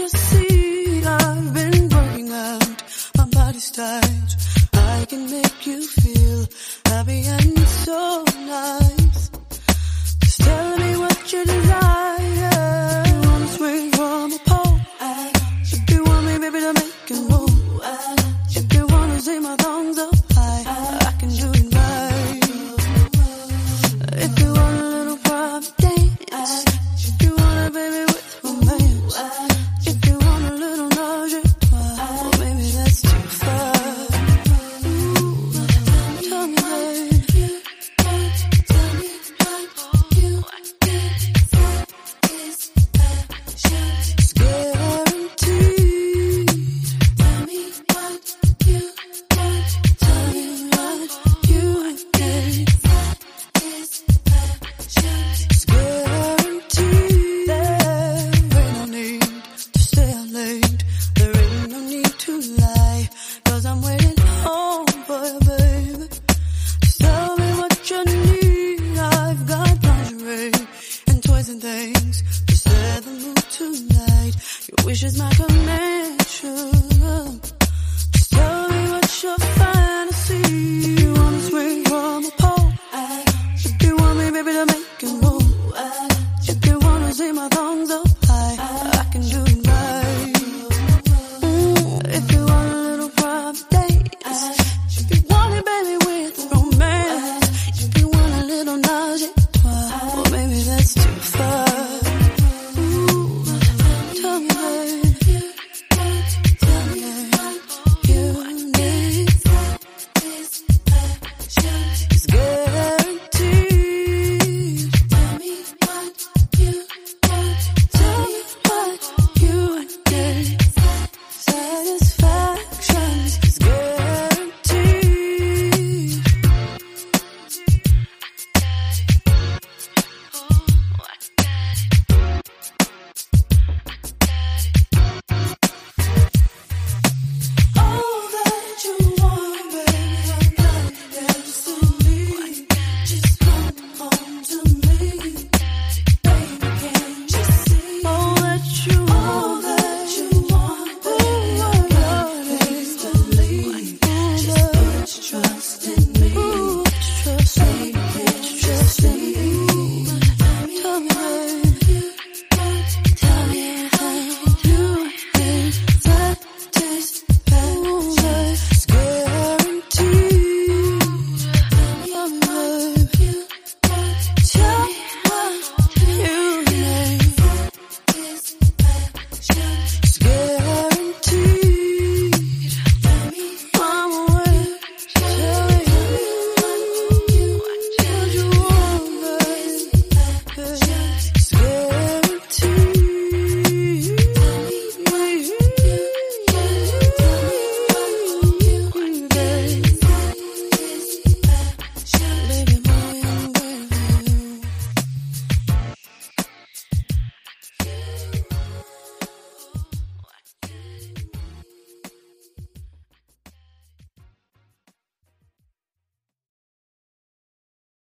Just see I've been working out? My body's tight. I can make you feel happy and so nice. Just tell me what you do.